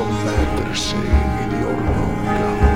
some that are saying in your own God.